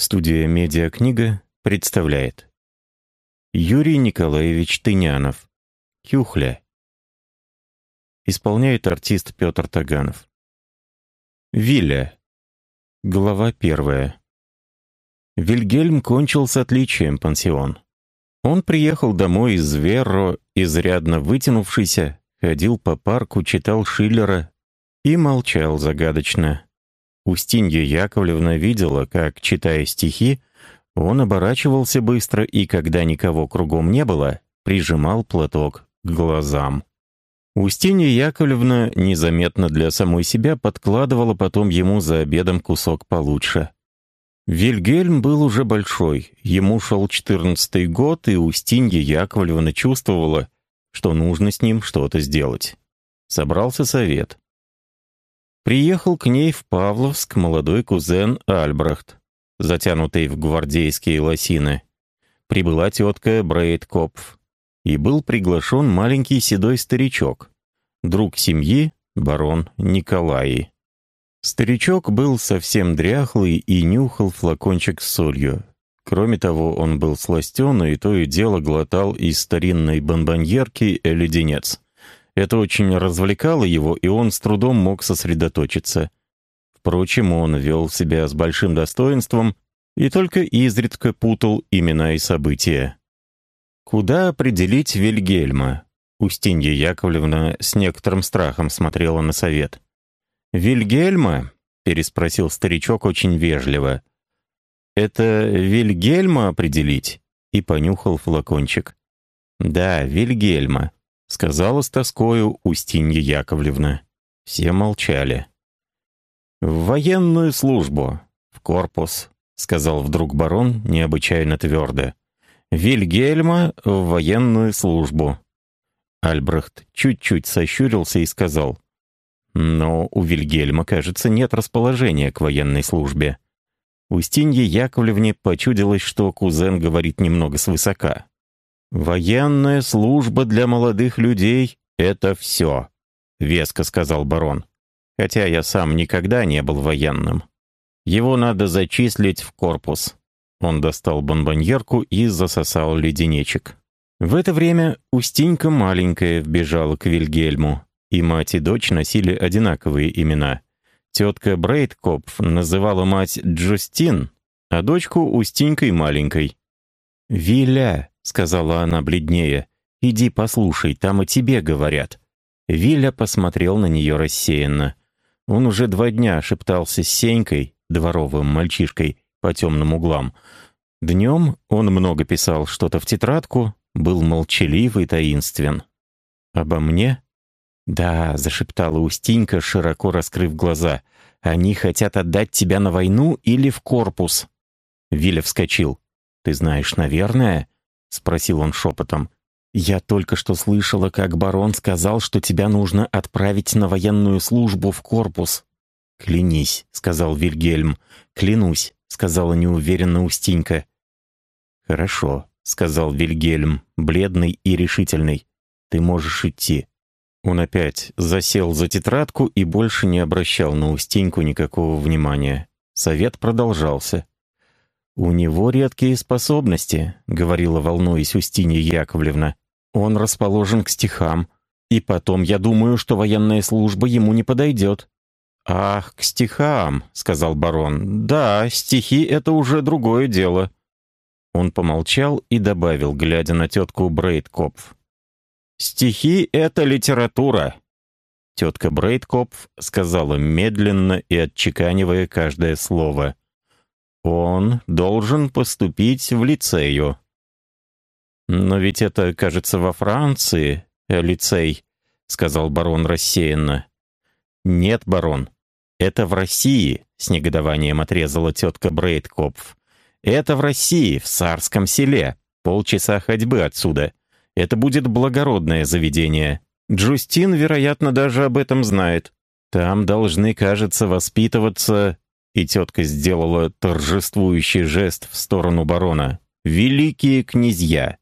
Студия «Медиакнига» представляет. Юрий Николаевич Тынянов «Кюхля» Исполняет артист Петр Таганов. Вилля Глава первая. Вильгельм кончил с отличием пансион. Он приехал домой из Верро, изрядно вытянувшийся, ходил по парку, читал Шиллера и молчал загадочно. Устинья Яковлевна видела, как, читая стихи, он оборачивался быстро и, когда никого кругом не было, прижимал платок к глазам. Устинья Яковлевна незаметно для самой себя подкладывала потом ему за обедом кусок получше. Вильгельм был уже большой, ему шел четырнадцатый год, и Устинья Яковлевна чувствовала, что нужно с ним что-то сделать. Собрался совет. Приехал к ней в Павловск молодой кузен Альбрехт, затянутый в гвардейские лосины. Прибыла тетка Брейдкопф. И был приглашен маленький седой старичок, друг семьи, барон Николай. Старичок был совсем дряхлый и нюхал флакончик с солью. Кроме того, он был сластен и то и дело глотал из старинной бомбоньерки леденец. Это очень развлекало его, и он с трудом мог сосредоточиться. Впрочем, он вел себя с большим достоинством и только изредка путал имена и события. Куда определить Вильгельма? Устинья Яковлевна с некоторым страхом смотрела на совет. «Вильгельма?» — переспросил старичок очень вежливо. «Это Вильгельма определить?» — и понюхал флакончик. «Да, Вильгельма», — сказала с тоскою Устинья Яковлевна. Все молчали. «В военную службу, в корпус», — сказал вдруг барон необычайно твердо. «Вильгельма в военную службу». Альбрехт чуть-чуть сощурился и сказал. «Но у Вильгельма, кажется, нет расположения к военной службе». Устинье Яковлевне почудилось, что кузен говорит немного свысока. «Военная служба для молодых людей — это все», — веско сказал барон. «Хотя я сам никогда не был военным. Его надо зачислить в корпус». Он достал бомбоньерку и засосал леденечек. В это время Устинька маленькая вбежала к Вильгельму, и мать и дочь носили одинаковые имена. Тетка Брейдкопф называла мать Джустин, а дочку Устинькой маленькой. «Виля», — сказала она бледнее. «Иди послушай, там о тебе говорят». Виля посмотрел на нее рассеянно. Он уже два дня шептался с Сенькой, дворовым мальчишкой, по темным углам. Днем он много писал что-то в тетрадку, был молчалив и таинствен. «Обо мне?» «Да», — зашептала Устинька, широко раскрыв глаза. «Они хотят отдать тебя на войну или в корпус?» Виля вскочил. «Ты знаешь, наверное?» — спросил он шепотом. «Я только что слышала, как барон сказал, что тебя нужно отправить на военную службу в корпус». «Клянись», — сказал Вильгельм. «Клянусь», — сказала неуверенно Устинька. «Хорошо», — сказал Вильгельм, бледный и решительный. «Ты можешь идти». Он опять засел за тетрадку и больше не обращал на Устиньку никакого внимания. Совет продолжался. «У него редкие способности», — говорила волнуясь Устинья Яковлевна. «Он расположен к стихам. И потом, я думаю, что военная служба ему не подойдет». «Ах, к стихам», — сказал барон. «Да, стихи — это уже другое дело». Он помолчал и добавил, глядя на тетку Брейдкопф. «Стихи — это литература». Тетка Брейдкопф сказала медленно и отчеканивая каждое слово. Он должен поступить в лицею. «Но ведь это, кажется, во Франции, э, лицей», — сказал барон рассеянно. «Нет, барон, это в России», — с негодованием отрезала тетка Брейдкопф. «Это в России, в царском селе, полчаса ходьбы отсюда. Это будет благородное заведение. Джустин, вероятно, даже об этом знает. Там должны, кажется, воспитываться и тетка сделала торжествующий жест в сторону барона. «Великие князья!»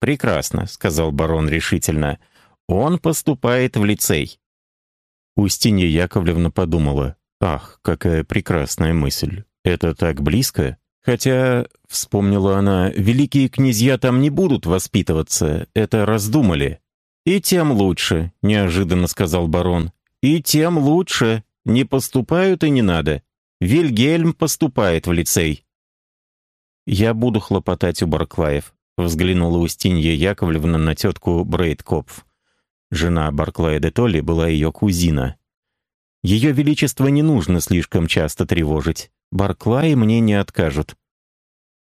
«Прекрасно», — сказал барон решительно. «Он поступает в лицей». Устинья Яковлевна подумала. «Ах, какая прекрасная мысль! Это так близко! Хотя, вспомнила она, великие князья там не будут воспитываться, это раздумали. «И тем лучше», — неожиданно сказал барон. «И тем лучше. Не поступают и не надо. Вильгельм поступает в лицей». «Я буду хлопотать у Барклаев», — взглянула Устинья Яковлевна на тетку Брейдкопф. Жена Барклая де Толли была ее кузина. «Ее Величество не нужно слишком часто тревожить. Барклаи мне не откажут».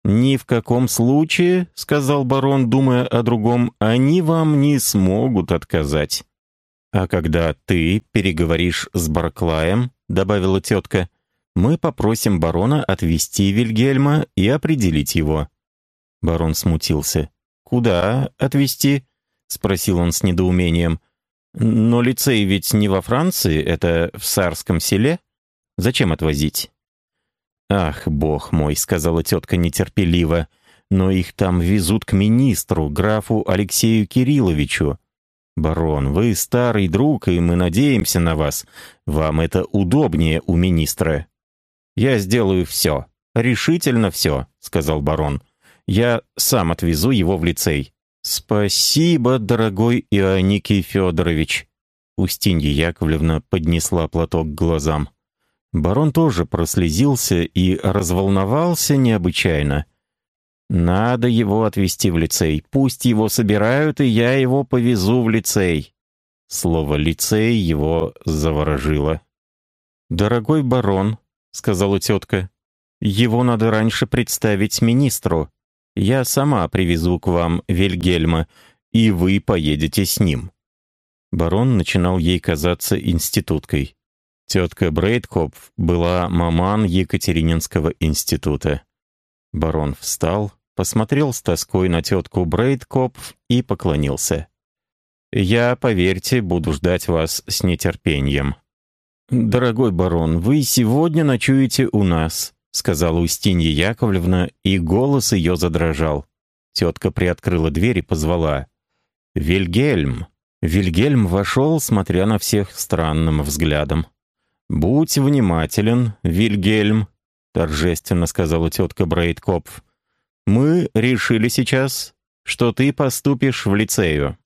«Ни в каком случае, — сказал барон, думая о другом, — они вам не смогут отказать». «А когда ты переговоришь с Барклаем, — добавила тетка, — мы попросим барона отвезти Вильгельма и определить его». Барон смутился. «Куда отвезти?» — спросил он с недоумением. «Но лицей ведь не во Франции, это в Сарском селе. Зачем отвозить?» «Ах, бог мой», — сказала тетка нетерпеливо, «но их там везут к министру, графу Алексею Кирилловичу. Барон, вы старый друг, и мы надеемся на вас. Вам это удобнее у министра». «Я сделаю все. Решительно все», — сказал барон. «Я сам отвезу его в лицей». «Спасибо, дорогой Ионикий Федорович». Устинья Яковлевна поднесла платок к глазам. Барон тоже прослезился и разволновался необычайно. «Надо его отвезти в лицей. Пусть его собирают, и я его повезу в лицей». Слово «лицей» его заворожило. «Дорогой барон», — сказала тетка. «Его надо раньше представить министру. Я сама привезу к вам Вильгельма, и вы поедете с ним». Барон начинал ей казаться институткой. Тетка Брейдкопф была маман Екатерининского института. Барон встал, посмотрел с тоской на тетку Брейдкопф и поклонился. «Я, поверьте, буду ждать вас с нетерпением». «Дорогой барон, вы сегодня ночуете у нас», — сказала Устинья Яковлевна, и голос ее задрожал. Тетка приоткрыла дверь и позвала. «Вильгельм!» Вильгельм вошел, смотря на всех странным взглядом. «Будь внимателен, Вильгельм», — торжественно сказала тетка Брейдкопф. «Мы решили сейчас, что ты поступишь в лицею.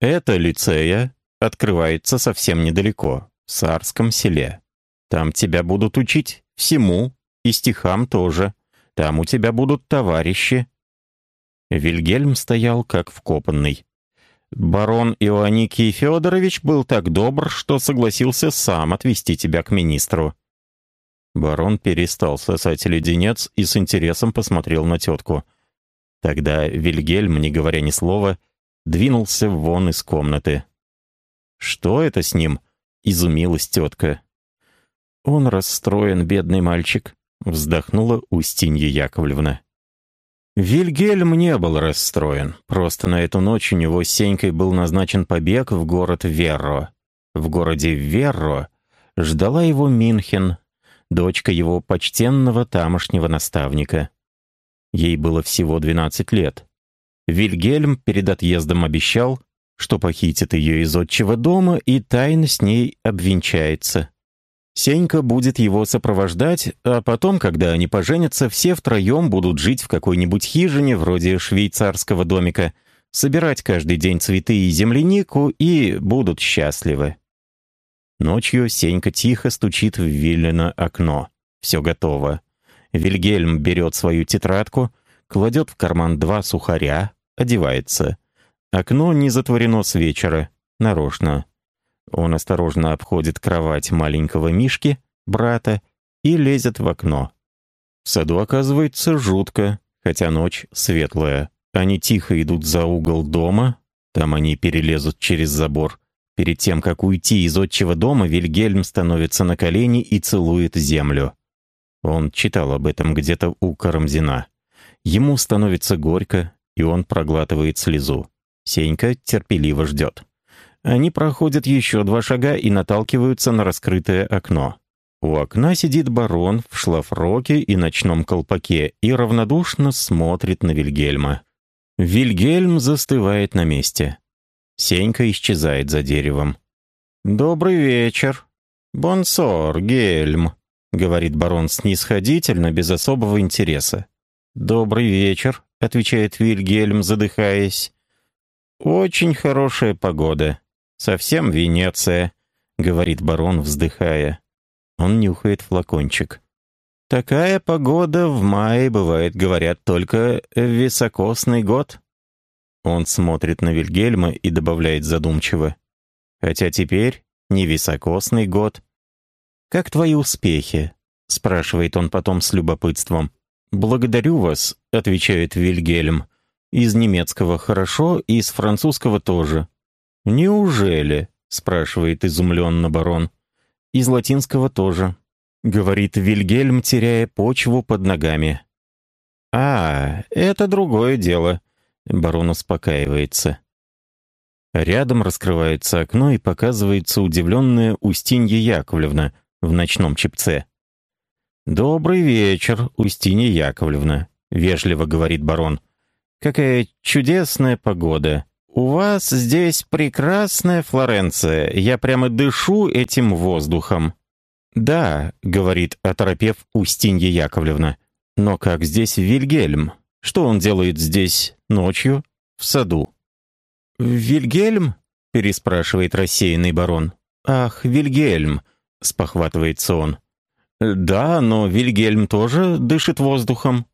Это лицея открывается совсем недалеко в Сарском селе. Там тебя будут учить всему, и стихам тоже. Там у тебя будут товарищи». Вильгельм стоял как вкопанный. «Барон Ионикий Федорович был так добр, что согласился сам отвезти тебя к министру». Барон перестал сосать леденец и с интересом посмотрел на тетку. Тогда Вильгельм, не говоря ни слова, двинулся вон из комнаты. «Что это с ним?» Изумилась тетка. «Он расстроен, бедный мальчик», — вздохнула Устинья Яковлевна. Вильгельм не был расстроен. Просто на эту ночь у него Сенькой был назначен побег в город Верро. В городе Верро ждала его Минхен, дочка его почтенного тамошнего наставника. Ей было всего 12 лет. Вильгельм перед отъездом обещал, что похитит ее из отчего дома и тайно с ней обвенчается. Сенька будет его сопровождать, а потом, когда они поженятся, все втроем будут жить в какой-нибудь хижине вроде швейцарского домика, собирать каждый день цветы и землянику и будут счастливы. Ночью Сенька тихо стучит в Виллина окно. Все готово. Вильгельм берет свою тетрадку, кладет в карман два сухаря, одевается. Окно не затворено с вечера, нарочно. Он осторожно обходит кровать маленького Мишки, брата, и лезет в окно. В саду оказывается жутко, хотя ночь светлая. Они тихо идут за угол дома, там они перелезут через забор. Перед тем, как уйти из отчего дома, Вильгельм становится на колени и целует землю. Он читал об этом где-то у Карамзина. Ему становится горько, и он проглатывает слезу. Сенька терпеливо ждет. Они проходят еще два шага и наталкиваются на раскрытое окно. У окна сидит барон в шлафроке и ночном колпаке и равнодушно смотрит на Вильгельма. Вильгельм застывает на месте. Сенька исчезает за деревом. «Добрый вечер. Бонсор, Гельм», — говорит барон снисходительно, без особого интереса. «Добрый вечер», — отвечает Вильгельм, задыхаясь. «Очень хорошая погода. Совсем Венеция», — говорит барон, вздыхая. Он нюхает флакончик. «Такая погода в мае бывает, говорят, только в високосный год». Он смотрит на Вильгельма и добавляет задумчиво. «Хотя теперь не високосный год». «Как твои успехи?» — спрашивает он потом с любопытством. «Благодарю вас», — отвечает Вильгельм. «Из немецкого хорошо, и из французского тоже». «Неужели?» — спрашивает изумленно барон. «Из латинского тоже», — говорит Вильгельм, теряя почву под ногами. «А, это другое дело», — барон успокаивается. Рядом раскрывается окно и показывается удивленная Устинья Яковлевна в ночном чепце. «Добрый вечер, Устинья Яковлевна», — вежливо говорит барон. «Какая чудесная погода. У вас здесь прекрасная Флоренция. Я прямо дышу этим воздухом». «Да», — говорит, оторопев Устинья Яковлевна. «Но как здесь Вильгельм? Что он делает здесь ночью, в саду?» «Вильгельм?» — переспрашивает рассеянный барон. «Ах, Вильгельм!» — спохватывается он. «Да, но Вильгельм тоже дышит воздухом.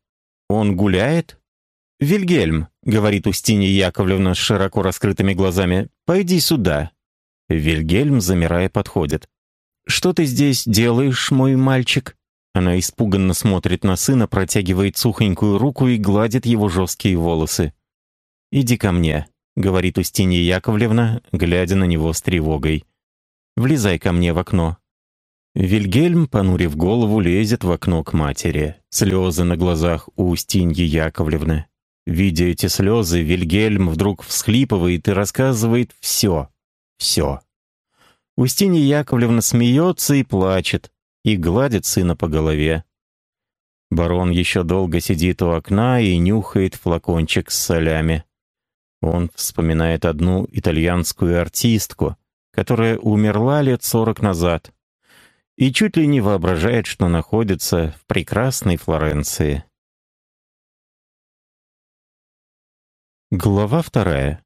Он гуляет?» «Вильгельм», — говорит Устинья Яковлевна с широко раскрытыми глазами, — «пойди сюда». Вильгельм, замирая, подходит. «Что ты здесь делаешь, мой мальчик?» Она испуганно смотрит на сына, протягивает сухонькую руку и гладит его жесткие волосы. «Иди ко мне», — говорит Устинья Яковлевна, глядя на него с тревогой. «Влезай ко мне в окно. Вильгельм, понурив голову, лезет в окно к матери. Слезы на глазах у Устиньи Яковлевны. Видя эти слезы, Вильгельм вдруг всхлипывает и рассказывает все. Все. Устинья Яковлевна смеется и плачет, и гладит сына по голове. Барон еще долго сидит у окна и нюхает флакончик с солями. Он вспоминает одну итальянскую артистку, которая умерла лет сорок назад и чуть ли не воображает, что находится в прекрасной Флоренции. Глава вторая.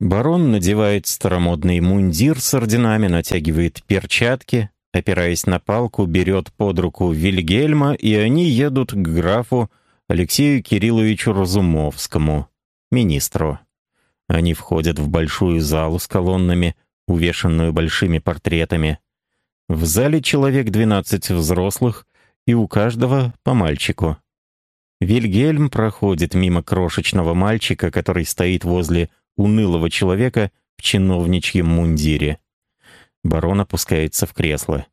Барон надевает старомодный мундир с орденами, натягивает перчатки, опираясь на палку, берет под руку Вильгельма, и они едут к графу Алексею Кирилловичу Разумовскому, министру. Они входят в большую залу с колоннами, увешанную большими портретами. В зале человек 12 взрослых, и у каждого по мальчику. Вильгельм проходит мимо крошечного мальчика, который стоит возле унылого человека в чиновничьем мундире. Барон опускается в кресло.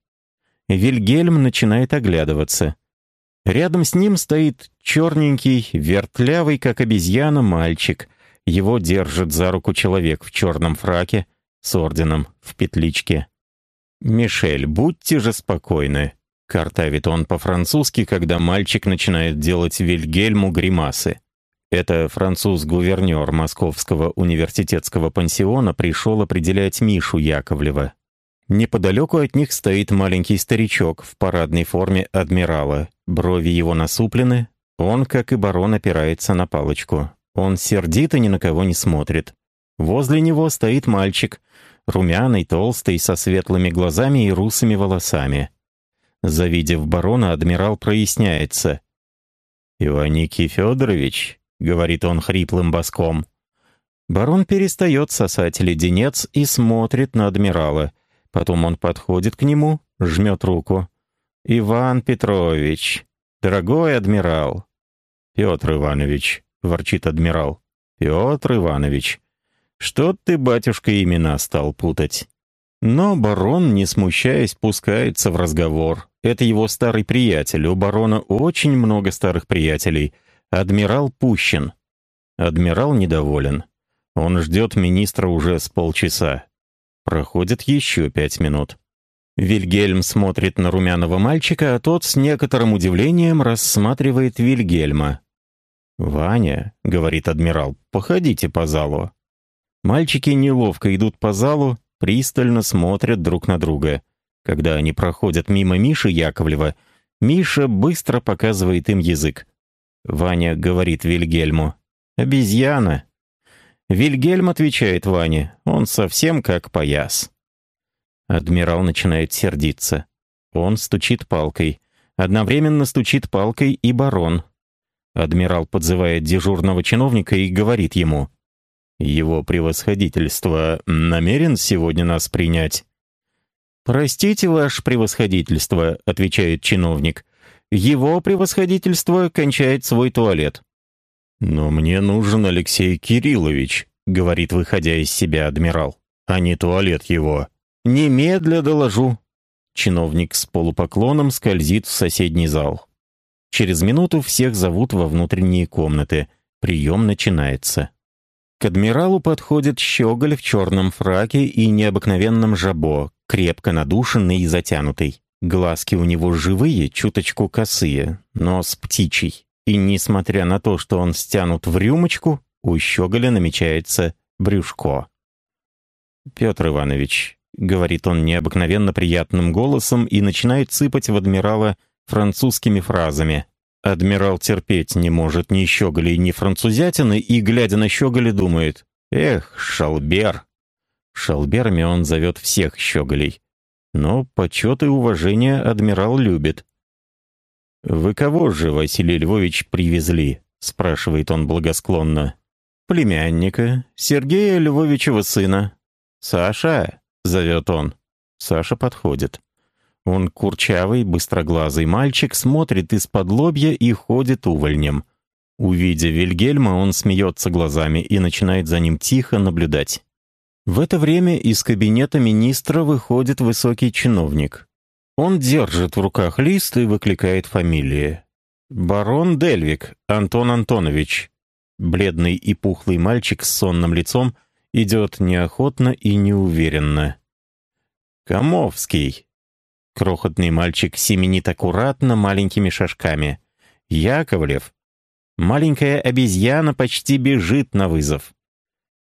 Вильгельм начинает оглядываться. Рядом с ним стоит черненький, вертлявый, как обезьяна, мальчик. Его держит за руку человек в черном фраке с орденом в петличке. «Мишель, будьте же спокойны», — картавит он по-французски, когда мальчик начинает делать Вильгельму гримасы. Это француз-гувернер Московского университетского пансиона пришел определять Мишу Яковлева. Неподалеку от них стоит маленький старичок в парадной форме адмирала. Брови его насуплены. Он, как и барон, опирается на палочку. Он сердито ни на кого не смотрит. Возле него стоит мальчик, румяный, толстый, со светлыми глазами и русыми волосами. Завидев барона, адмирал проясняется. «Иваникий Федорович», — говорит он хриплым боском. Барон перестает сосать леденец и смотрит на адмирала. Потом он подходит к нему, жмет руку. «Иван Петрович, дорогой адмирал». «Петр Иванович», — ворчит адмирал. «Петр Иванович, что ты, батюшка, имена стал путать?» Но барон, не смущаясь, пускается в разговор. Это его старый приятель. У барона очень много старых приятелей. Адмирал Пущин. Адмирал недоволен. Он ждет министра уже с полчаса. Проходит еще пять минут. Вильгельм смотрит на румяного мальчика, а тот с некоторым удивлением рассматривает Вильгельма. «Ваня», — говорит адмирал, — «походите по залу». Мальчики неловко идут по залу, пристально смотрят друг на друга. Когда они проходят мимо Миши Яковлева, Миша быстро показывает им язык. Ваня говорит Вильгельму. «Обезьяна». Вильгельм отвечает Ване. Он совсем как пояс. Адмирал начинает сердиться. Он стучит палкой. Одновременно стучит палкой и барон. Адмирал подзывает дежурного чиновника и говорит ему. «Его превосходительство намерен сегодня нас принять?» «Простите, ваше превосходительство», — отвечает чиновник. «Его превосходительство кончает свой туалет». «Но мне нужен Алексей Кириллович», — говорит, выходя из себя адмирал, «а не туалет его». «Немедля доложу». Чиновник с полупоклоном скользит в соседний зал. Через минуту всех зовут во внутренние комнаты. Прием начинается. К адмиралу подходит щеголь в черном фраке и необыкновенном жабо, крепко надушенный и затянутый. Глазки у него живые, чуточку косые, нос птичий. И несмотря на то, что он стянут в рюмочку, у щеголя намечается брюшко. «Петр Иванович», — говорит он необыкновенно приятным голосом и начинает сыпать в адмирала французскими фразами. Адмирал терпеть не может ни щеголей, ни французятины, и, глядя на щеголи, думает «Эх, шалбер!» Шалберами он зовет всех щеголей. Но почет и уважение адмирал любит. «Вы кого же, Василий Львович, привезли?» — спрашивает он благосклонно. «Племянника, Сергея Львовичева сына. Саша!» — зовет он. Саша подходит. Он курчавый, быстроглазый мальчик, смотрит из-под лобья и ходит увольнем. Увидя Вильгельма, он смеется глазами и начинает за ним тихо наблюдать. В это время из кабинета министра выходит высокий чиновник. Он держит в руках лист и выкликает фамилии. «Барон Дельвик, Антон Антонович». Бледный и пухлый мальчик с сонным лицом идет неохотно и неуверенно. «Комовский», Крохотный мальчик семенит аккуратно маленькими шажками. Яковлев. Маленькая обезьяна почти бежит на вызов.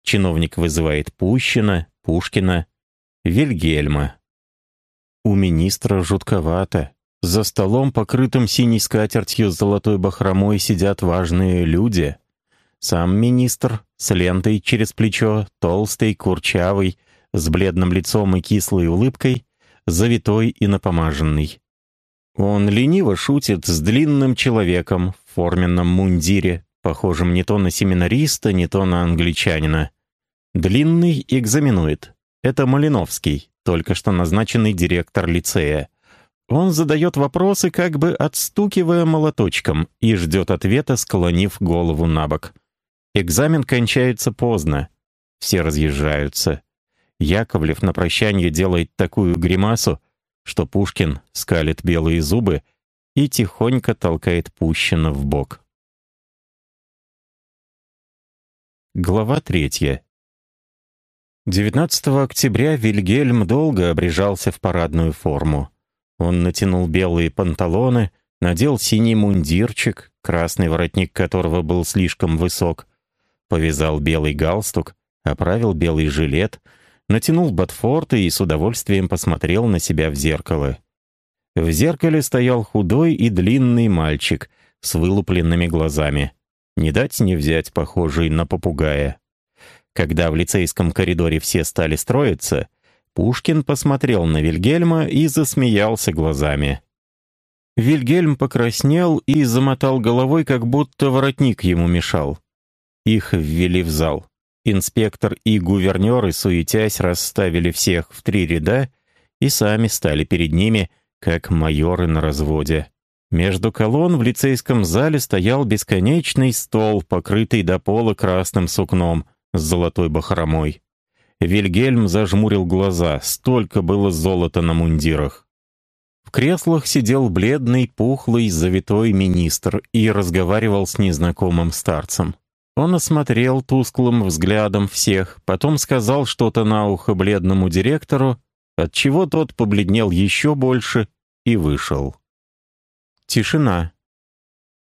Чиновник вызывает Пущина, Пушкина, Вильгельма. У министра жутковато. За столом, покрытым синей скатертью с золотой бахромой, сидят важные люди. Сам министр с лентой через плечо, толстый, курчавый, с бледным лицом и кислой улыбкой, завитой и напомаженный. Он лениво шутит с длинным человеком в форменном мундире, похожим не то на семинариста, не то на англичанина. Длинный экзаменует. Это Малиновский, только что назначенный директор лицея. Он задает вопросы, как бы отстукивая молоточком, и ждет ответа, склонив голову на бок. Экзамен кончается поздно. Все разъезжаются. Яковлев на прощание делает такую гримасу, что Пушкин скалит белые зубы и тихонько толкает Пущина в бок. Глава третья. 19 октября Вильгельм долго обрежался в парадную форму. Он натянул белые панталоны, надел синий мундирчик, красный воротник которого был слишком высок, повязал белый галстук, оправил белый жилет — натянул ботфорты и с удовольствием посмотрел на себя в зеркало. В зеркале стоял худой и длинный мальчик с вылупленными глазами. Не дать не взять похожий на попугая. Когда в лицейском коридоре все стали строиться, Пушкин посмотрел на Вильгельма и засмеялся глазами. Вильгельм покраснел и замотал головой, как будто воротник ему мешал. Их ввели в зал. Инспектор и гувернеры, суетясь, расставили всех в три ряда и сами стали перед ними, как майоры на разводе. Между колонн в лицейском зале стоял бесконечный стол, покрытый до пола красным сукном с золотой бахромой. Вильгельм зажмурил глаза, столько было золота на мундирах. В креслах сидел бледный, пухлый, завитой министр и разговаривал с незнакомым старцем. Он осмотрел тусклым взглядом всех, потом сказал что-то на ухо бледному директору, отчего тот побледнел еще больше и вышел. Тишина.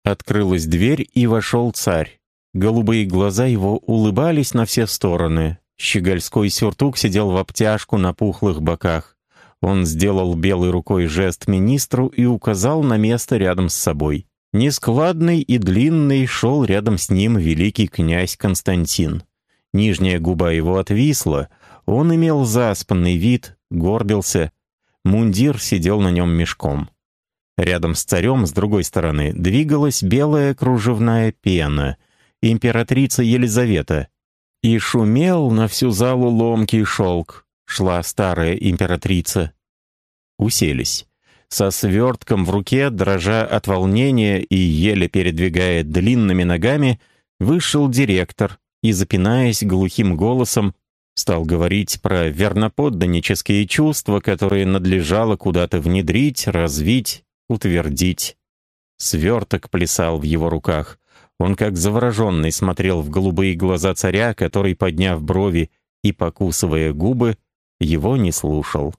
Открылась дверь, и вошел царь. Голубые глаза его улыбались на все стороны. Щегольской сюртук сидел в обтяжку на пухлых боках. Он сделал белой рукой жест министру и указал на место рядом с собой. Нескладный и длинный шел рядом с ним великий князь Константин. Нижняя губа его отвисла, он имел заспанный вид, горбился. Мундир сидел на нем мешком. Рядом с царем, с другой стороны, двигалась белая кружевная пена, императрица Елизавета. И шумел на всю залу ломкий шелк, шла старая императрица. Уселись. Со свертком в руке, дрожа от волнения и еле передвигая длинными ногами, вышел директор и, запинаясь глухим голосом, стал говорить про верноподданнические чувства, которые надлежало куда-то внедрить, развить, утвердить. Сверток плясал в его руках. Он как завороженный смотрел в голубые глаза царя, который, подняв брови и покусывая губы, его не слушал.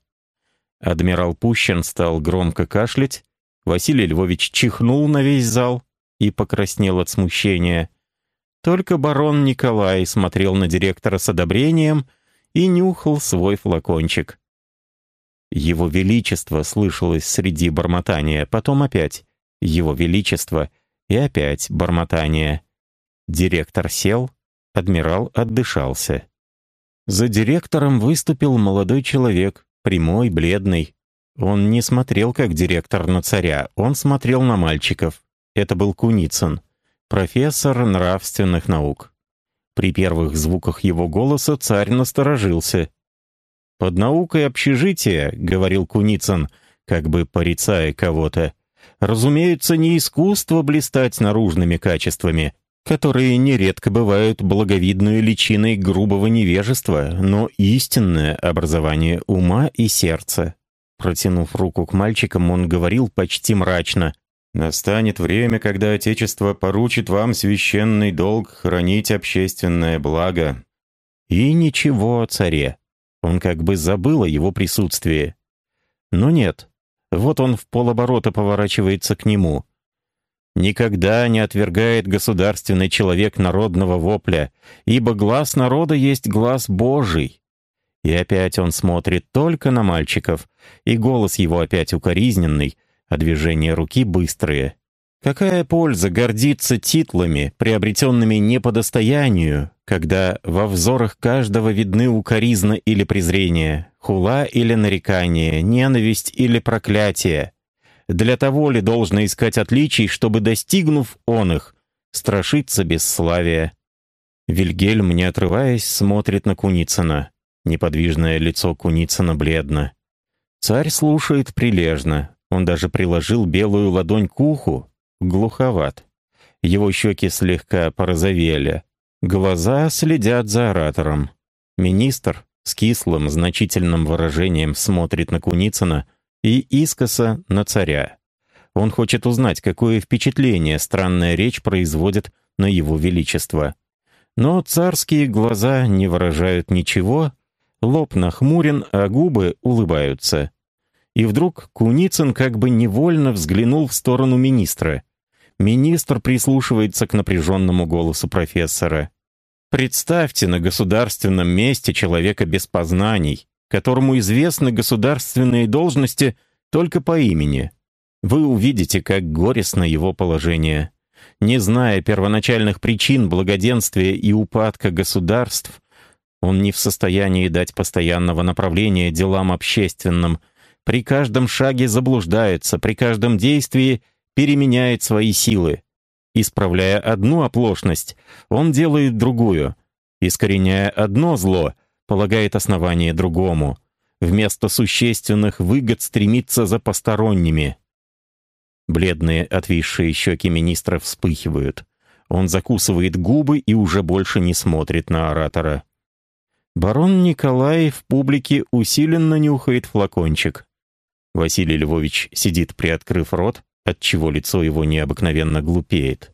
Адмирал Пущин стал громко кашлять, Василий Львович чихнул на весь зал и покраснел от смущения. Только барон Николай смотрел на директора с одобрением и нюхал свой флакончик. «Его Величество» слышалось среди бормотания, потом опять «Его Величество» и опять бормотание. Директор сел, адмирал отдышался. За директором выступил молодой человек, прямой, бледный. Он не смотрел, как директор на царя, он смотрел на мальчиков. Это был Куницын, профессор нравственных наук. При первых звуках его голоса царь насторожился. «Под наукой общежития», — говорил Куницын, как бы порицая кого-то, «разумеется, не искусство блистать наружными качествами, которые нередко бывают благовидной личиной грубого невежества, но истинное образование ума и сердца. Протянув руку к мальчикам, он говорил почти мрачно. «Настанет время, когда Отечество поручит вам священный долг хранить общественное благо». И ничего о царе. Он как бы забыл о его присутствии. Но нет. Вот он в полоборота поворачивается к нему. Никогда не отвергает государственный человек народного вопля, ибо глаз народа есть глаз Божий. И опять он смотрит только на мальчиков, и голос его опять укоризненный, а движения руки быстрые. Какая польза гордиться титлами, приобретенными не по достоянию, когда во взорах каждого видны укоризна или презрение, хула или нарекание, ненависть или проклятие? Для того ли должно искать отличий, чтобы, достигнув он их, страшиться бесславия? Вильгельм, не отрываясь, смотрит на Куницына. Неподвижное лицо Куницына бледно. Царь слушает прилежно. Он даже приложил белую ладонь к уху. Глуховат. Его щеки слегка порозовели. Глаза следят за оратором. Министр с кислым, значительным выражением смотрит на Куницына — и искоса на царя. Он хочет узнать, какое впечатление странная речь производит на его величество. Но царские глаза не выражают ничего, лоб нахмурен, а губы улыбаются. И вдруг Куницын как бы невольно взглянул в сторону министра. Министр прислушивается к напряженному голосу профессора. «Представьте на государственном месте человека без познаний, которому известны государственные должности только по имени. Вы увидите, как горестно его положение. Не зная первоначальных причин благоденствия и упадка государств, он не в состоянии дать постоянного направления делам общественным, при каждом шаге заблуждается, при каждом действии переменяет свои силы. Исправляя одну оплошность, он делает другую. Искореняя одно зло, полагает основание другому. Вместо существенных выгод стремится за посторонними. Бледные отвисшие щеки министра вспыхивают. Он закусывает губы и уже больше не смотрит на оратора. Барон Николай в публике усиленно нюхает флакончик. Василий Львович сидит, приоткрыв рот, отчего лицо его необыкновенно глупеет.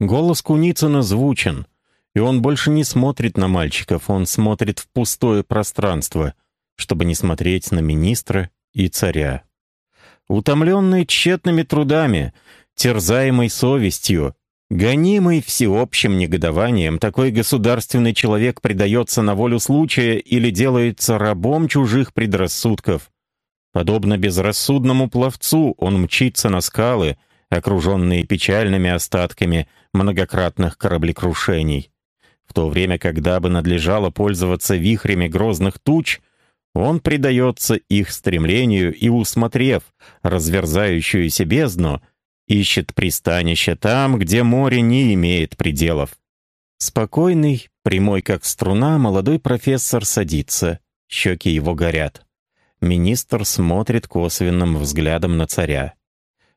Голос Куницына звучен, и он больше не смотрит на мальчиков, он смотрит в пустое пространство, чтобы не смотреть на министра и царя. Утомленный тщетными трудами, терзаемый совестью, гонимый всеобщим негодованием, такой государственный человек предается на волю случая или делается рабом чужих предрассудков. Подобно безрассудному пловцу, он мчится на скалы, окруженные печальными остатками многократных кораблекрушений. В то время, когда бы надлежало пользоваться вихрями грозных туч, он предается их стремлению и, усмотрев разверзающуюся бездну, ищет пристанище там, где море не имеет пределов. Спокойный, прямой как струна, молодой профессор садится, щеки его горят. Министр смотрит косвенным взглядом на царя.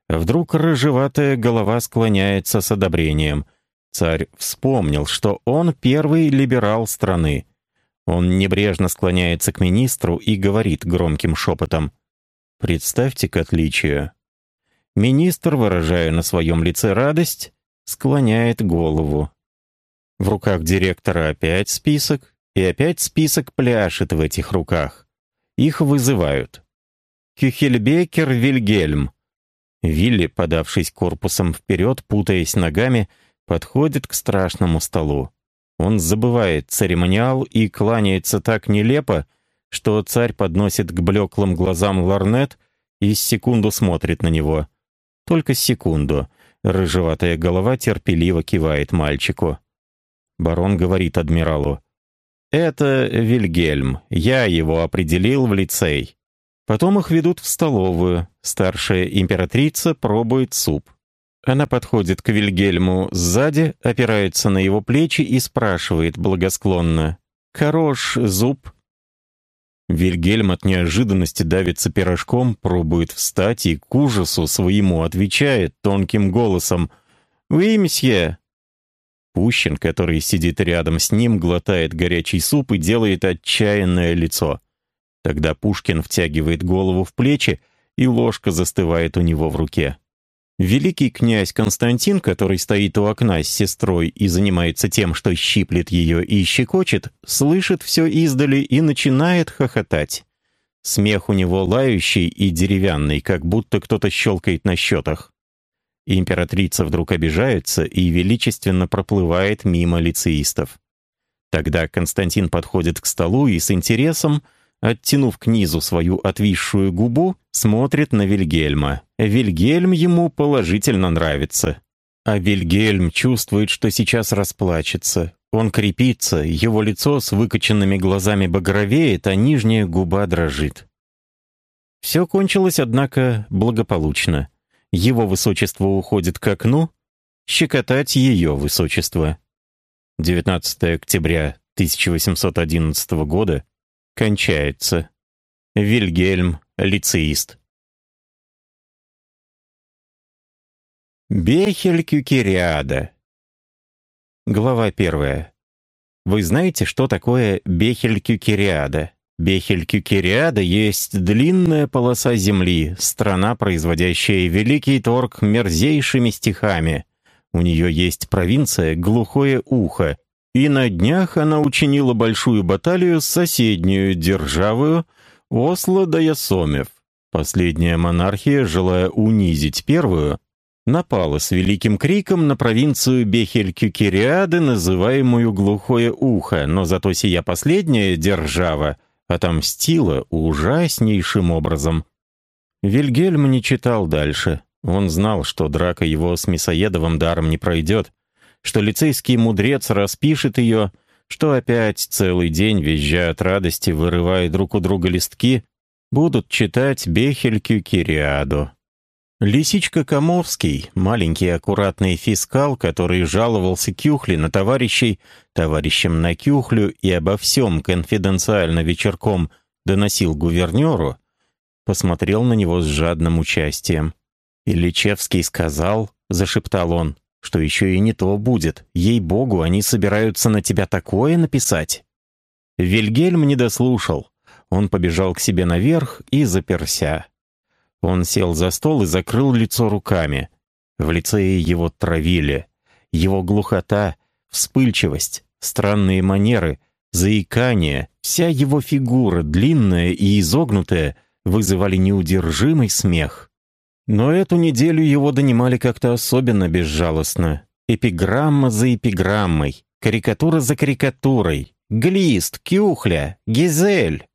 Вдруг рыжеватая голова склоняется с одобрением. Царь вспомнил, что он первый либерал страны. Он небрежно склоняется к министру и говорит громким шепотом. «Представьте к отличию». Министр, выражая на своем лице радость, склоняет голову. В руках директора опять список, и опять список пляшет в этих руках. Их вызывают. Кюхельбекер Вильгельм, Вилли, подавшись корпусом вперед, путаясь ногами, подходит к страшному столу. Он забывает церемониал и кланяется так нелепо, что царь подносит к блеклым глазам ларнет и секунду смотрит на него. Только секунду. Рыжеватая голова терпеливо кивает мальчику. Барон говорит адмиралу. «Это Вильгельм. Я его определил в лицей. Потом их ведут в столовую. Старшая императрица пробует суп. Она подходит к Вильгельму сзади, опирается на его плечи и спрашивает благосклонно. «Хорош зуб?» Вильгельм от неожиданности давится пирожком, пробует встать и к ужасу своему отвечает тонким голосом. «Oui, месье!» Пущин, который сидит рядом с ним, глотает горячий суп и делает отчаянное лицо. Тогда Пушкин втягивает голову в плечи, и ложка застывает у него в руке. Великий князь Константин, который стоит у окна с сестрой и занимается тем, что щиплет ее и щекочет, слышит все издали и начинает хохотать. Смех у него лающий и деревянный, как будто кто-то щелкает на счетах. Императрица вдруг обижается и величественно проплывает мимо лицеистов. Тогда Константин подходит к столу и с интересом оттянув к низу свою отвисшую губу, смотрит на Вильгельма. Вильгельм ему положительно нравится. А Вильгельм чувствует, что сейчас расплачется. Он крепится, его лицо с выкоченными глазами багровеет, а нижняя губа дрожит. Все кончилось, однако, благополучно. Его высочество уходит к окну, щекотать ее высочество. 19 октября 1811 года кончается. Вильгельм, лицеист. Бехель-Кюкериада. Глава первая. Вы знаете, что такое Бехель-Кюкериада? Бехель-Кюкериада есть длинная полоса земли, страна, производящая великий торг мерзейшими стихами. У нее есть провинция «Глухое ухо», и на днях она учинила большую баталию с соседнюю державою Осло да Ясомев. Последняя монархия, желая унизить первую, напала с великим криком на провинцию Бехель-Кюкериады, называемую Глухое Ухо, но зато сия последняя держава отомстила ужаснейшим образом. Вильгельм не читал дальше. Он знал, что драка его с Мясоедовым даром не пройдет, что лицейский мудрец распишет ее, что опять целый день, визжа от радости, вырывая друг у друга листки, будут читать Бехельку Кириаду. Лисичка Комовский, маленький аккуратный фискал, который жаловался Кюхли на товарищей, товарищам на Кюхлю и обо всем конфиденциально вечерком доносил гувернеру, посмотрел на него с жадным участием. Ильичевский сказал, зашептал он, что еще и не то будет. Ей-богу, они собираются на тебя такое написать. Вильгельм не дослушал. Он побежал к себе наверх и заперся. Он сел за стол и закрыл лицо руками. В лице его травили. Его глухота, вспыльчивость, странные манеры, заикание, вся его фигура, длинная и изогнутая, вызывали неудержимый смех. Но эту неделю его донимали как-то особенно безжалостно. Эпиграмма за эпиграммой, карикатура за карикатурой, глист, кюхля, гизель.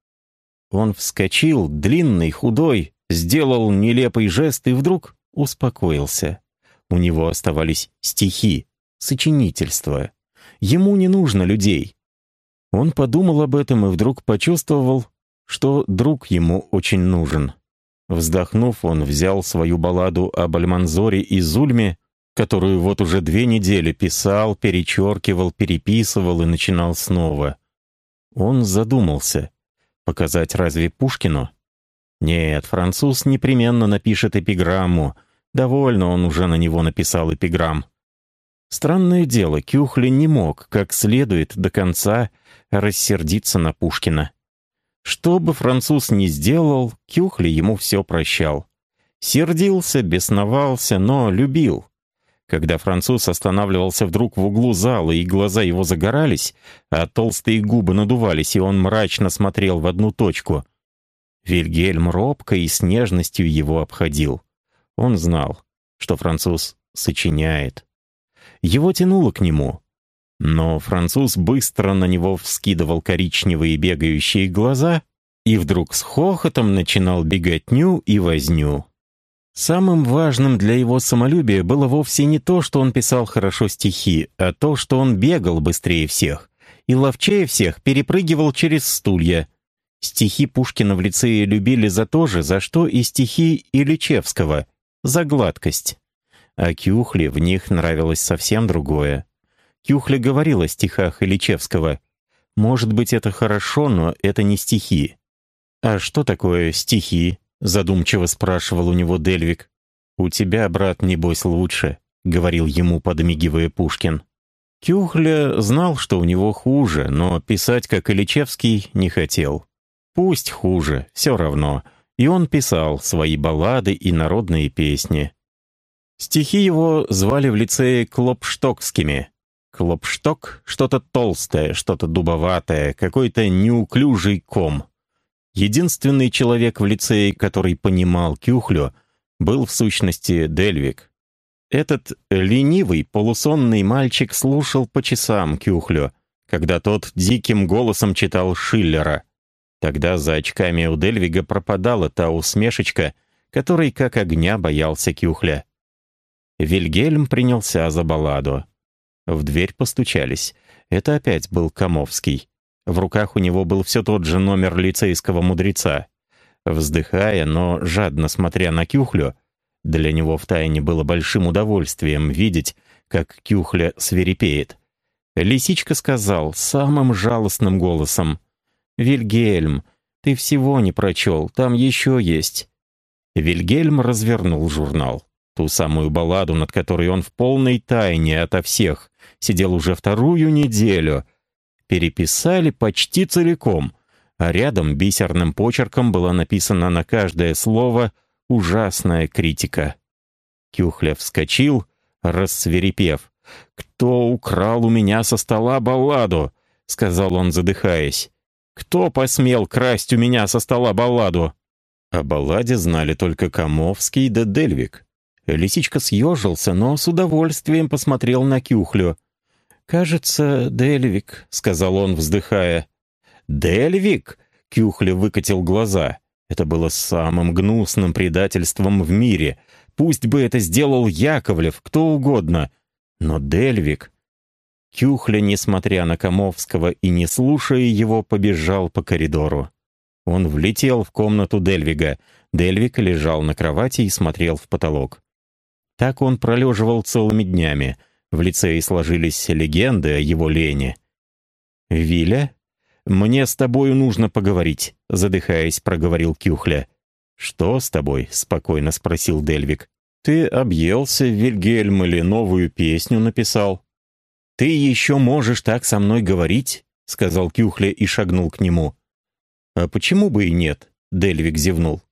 Он вскочил, длинный, худой, сделал нелепый жест и вдруг успокоился. У него оставались стихи, сочинительство. Ему не нужно людей. Он подумал об этом и вдруг почувствовал, что друг ему очень нужен. Вздохнув, он взял свою балладу об Альманзоре и Зульме, которую вот уже две недели писал, перечеркивал, переписывал и начинал снова. Он задумался. Показать разве Пушкину? Нет, француз непременно напишет эпиграмму. Довольно он уже на него написал эпиграмм. Странное дело, Кюхли не мог, как следует, до конца рассердиться на Пушкина. Что бы француз ни сделал, Кюхли ему все прощал. Сердился, бесновался, но любил. Когда француз останавливался вдруг в углу зала, и глаза его загорались, а толстые губы надувались, и он мрачно смотрел в одну точку, Вильгельм робко и с нежностью его обходил. Он знал, что француз сочиняет. Его тянуло к нему. Но француз быстро на него вскидывал коричневые бегающие глаза и вдруг с хохотом начинал беготню и возню. Самым важным для его самолюбия было вовсе не то, что он писал хорошо стихи, а то, что он бегал быстрее всех и ловчее всех перепрыгивал через стулья. Стихи Пушкина в лицее любили за то же, за что и стихи Ильичевского — за гладкость а Кюхле в них нравилось совсем другое. Кюхле говорил о стихах Ильичевского. «Может быть, это хорошо, но это не стихи». «А что такое стихи?» — задумчиво спрашивал у него Дельвик. «У тебя, брат, небось, лучше», — говорил ему, подмигивая Пушкин. Кюхля знал, что у него хуже, но писать, как Ильичевский, не хотел. Пусть хуже, все равно. И он писал свои баллады и народные песни. Стихи его звали в лицее Клопштокскими. Клопшток — что-то толстое, что-то дубоватое, какой-то неуклюжий ком. Единственный человек в лицее, который понимал Кюхлю, был в сущности Дельвик. Этот ленивый, полусонный мальчик слушал по часам Кюхлю, когда тот диким голосом читал Шиллера. Тогда за очками у Дельвига пропадала та усмешечка, которой как огня боялся Кюхля. Вильгельм принялся за балладу. В дверь постучались. Это опять был Комовский. В руках у него был все тот же номер лицейского мудреца. Вздыхая, но жадно смотря на Кюхлю, для него втайне было большим удовольствием видеть, как Кюхля свирепеет. Лисичка сказал самым жалостным голосом, «Вильгельм, ты всего не прочел, там еще есть». Вильгельм развернул журнал. Ту самую балладу, над которой он в полной тайне ото всех сидел уже вторую неделю. Переписали почти целиком, а рядом бисерным почерком была написана на каждое слово ужасная критика. Кюхля вскочил, рассверепев. «Кто украл у меня со стола балладу?» — сказал он, задыхаясь. «Кто посмел красть у меня со стола балладу?» О балладе знали только Комовский да Дельвик. Лисичка съежился, но с удовольствием посмотрел на Кюхлю. «Кажется, Дельвик», — сказал он, вздыхая. «Дельвик?» — Кюхля выкатил глаза. Это было самым гнусным предательством в мире. Пусть бы это сделал Яковлев, кто угодно. Но Дельвик... Кюхля, несмотря на Комовского и не слушая его, побежал по коридору. Он влетел в комнату Дельвига. Дельвик лежал на кровати и смотрел в потолок. Так он пролеживал целыми днями. В лицее сложились легенды о его лени. «Виля, мне с тобою нужно поговорить», — задыхаясь, проговорил Кюхля. «Что с тобой?» — спокойно спросил Дельвик. «Ты объелся, Вильгельм, или новую песню написал?» «Ты еще можешь так со мной говорить?» — сказал Кюхля и шагнул к нему. «А почему бы и нет?» — Дельвик зевнул.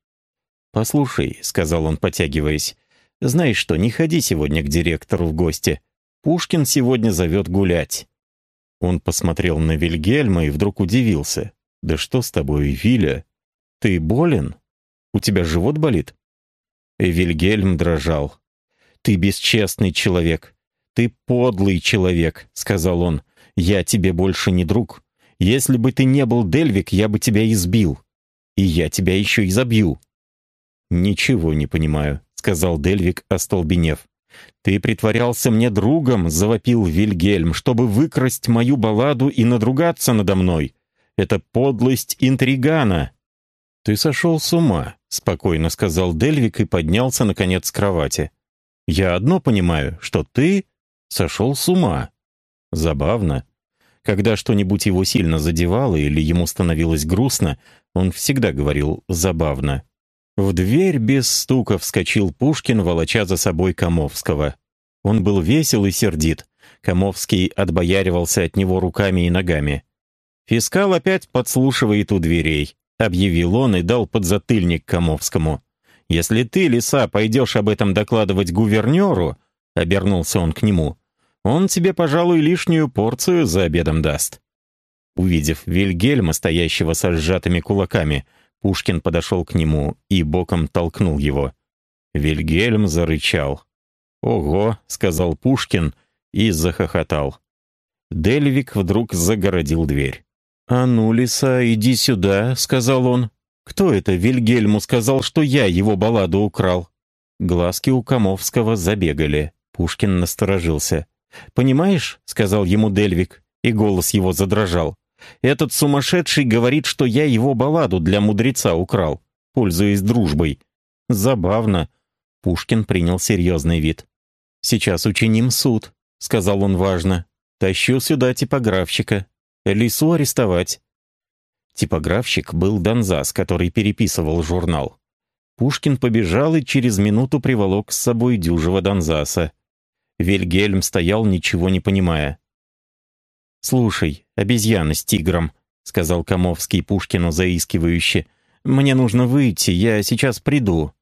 «Послушай», — сказал он, потягиваясь, знаешь что, не ходи сегодня к директору в гости. Пушкин сегодня зовет гулять». Он посмотрел на Вильгельма и вдруг удивился. «Да что с тобой, Виля? Ты болен? У тебя живот болит?» Вильгельм дрожал. «Ты бесчестный человек. Ты подлый человек», — сказал он. «Я тебе больше не друг. Если бы ты не был Дельвик, я бы тебя избил. И я тебя еще и забью». «Ничего не понимаю», сказал Дельвик, остолбенев. «Ты притворялся мне другом», — завопил Вильгельм, «чтобы выкрасть мою балладу и надругаться надо мной. Это подлость интригана». «Ты сошел с ума», — спокойно сказал Дельвик и поднялся, наконец, с кровати. «Я одно понимаю, что ты сошел с ума». Забавно. Когда что-нибудь его сильно задевало или ему становилось грустно, он всегда говорил «забавно». В дверь без стука вскочил Пушкин, волоча за собой Комовского. Он был весел и сердит. Комовский отбояривался от него руками и ногами. «Фискал опять подслушивает у дверей», — объявил он и дал подзатыльник Комовскому. «Если ты, лиса, пойдешь об этом докладывать гувернеру», — обернулся он к нему, «он тебе, пожалуй, лишнюю порцию за обедом даст». Увидев Вильгельма, стоящего со сжатыми кулаками, — Пушкин подошел к нему и боком толкнул его. Вильгельм зарычал. «Ого!» — сказал Пушкин и захохотал. Дельвик вдруг загородил дверь. «А ну, лиса, иди сюда», — сказал он. «Кто это Вильгельму сказал, что я его балладу украл?» Глазки у Комовского забегали. Пушкин насторожился. «Понимаешь?» — сказал ему Дельвик, и голос его задрожал. Этот сумасшедший говорит, что я его балладу для мудреца украл, пользуясь дружбой. Забавно. Пушкин принял серьезный вид. «Сейчас учиним суд», — сказал он важно. «Тащу сюда типографщика. Лису арестовать». Типографщик был Донзас, который переписывал журнал. Пушкин побежал и через минуту приволок с собой дюжего Донзаса. Вильгельм стоял, ничего не понимая. «Слушай, обезьяна с тигром», — сказал Комовский Пушкину заискивающе. «Мне нужно выйти, я сейчас приду».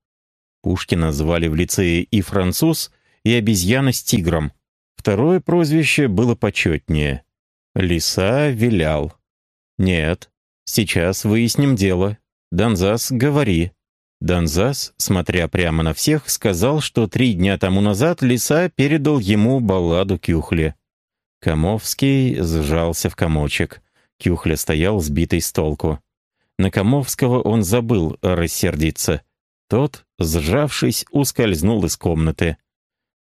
Пушкина звали в лицее и француз, и обезьяна с тигром. Второе прозвище было почетнее. Лиса вилял. «Нет, сейчас выясним дело. Донзас, говори». Донзас, смотря прямо на всех, сказал, что три дня тому назад Лиса передал ему балладу Кюхле. Комовский сжался в комочек. Кюхля стоял сбитый с толку. На Комовского он забыл рассердиться. Тот, сжавшись, ускользнул из комнаты.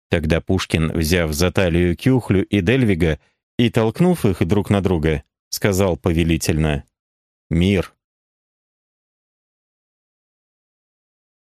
Тогда Пушкин, взяв за талию Кюхлю и Дельвига и толкнув их друг на друга, сказал повелительно «Мир».